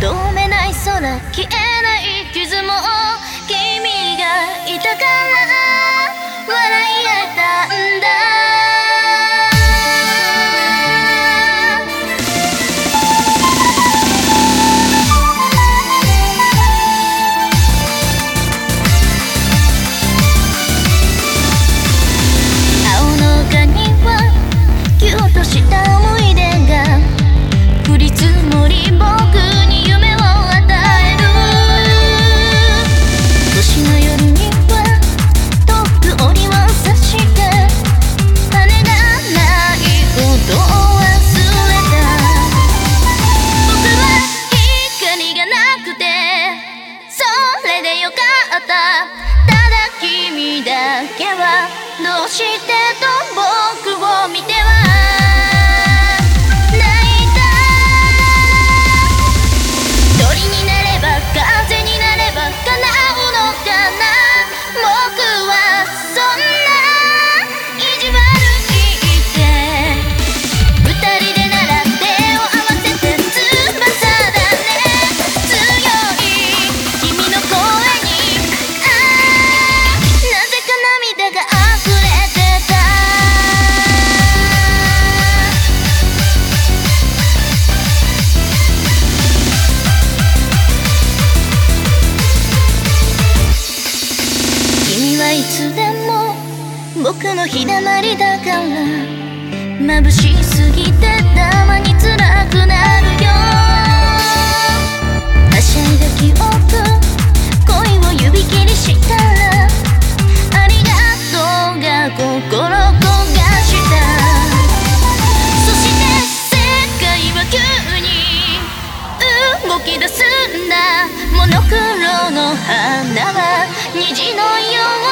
透明ない空消えどうしてと僕の日だまりだから眩しすぎてたまに辛くなるよはしゃいだ記憶恋を指切りしたらありがとうが心焦がしたそして世界は急に動き出すんだ。モノクロの花は虹のように。